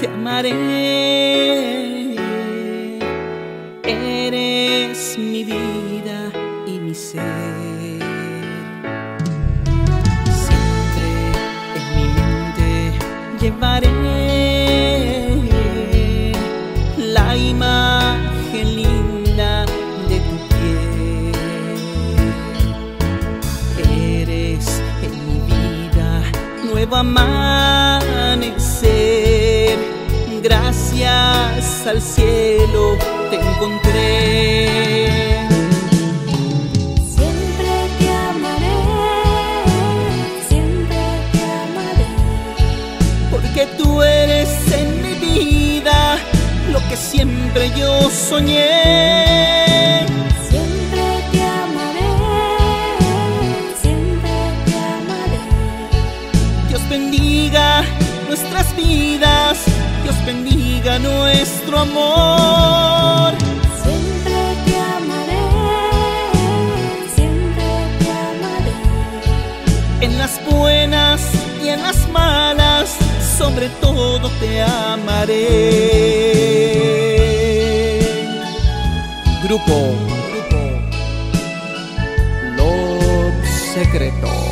te amaré. Eres mi vida y mi ser. Siempre en mi mente llevaré la imagen linda de tu piel. Eres en mi vida nuevo amanecer. Gracias al cielo te encontré. Siempre te amaré, siempre te amaré. Porque tú eres en mi vida lo que siempre yo soñé. Siempre te amaré, siempre te amaré. Dios bendiga nuestras vidas, Dios bendiga nuestro amor. Siempre te amaré, siempre te amaré. En las buenas y en las malas, sobre todo te amaré. Grupo, grupo, Los Secretos.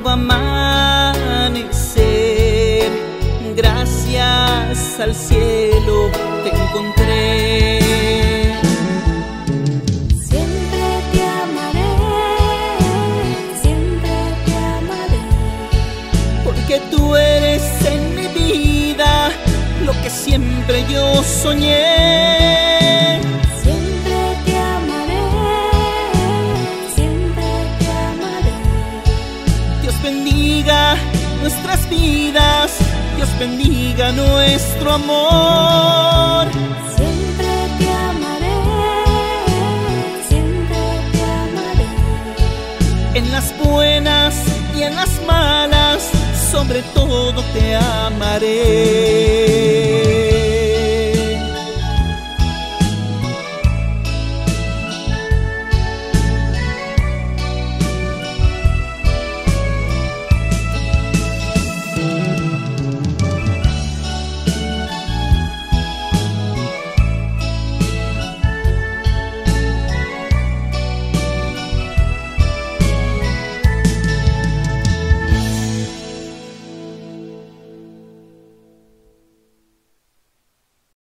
Nuevo amanecer. Gracias al cielo te encontré. Siempre te amaré, siempre te amaré. Porque tú eres en mi vida lo que siempre yo soñé. Vidas, Dios bendiga nuestro amor. Siempre te amaré, siempre te amaré. En las buenas y en las malas, sobre todo te amaré.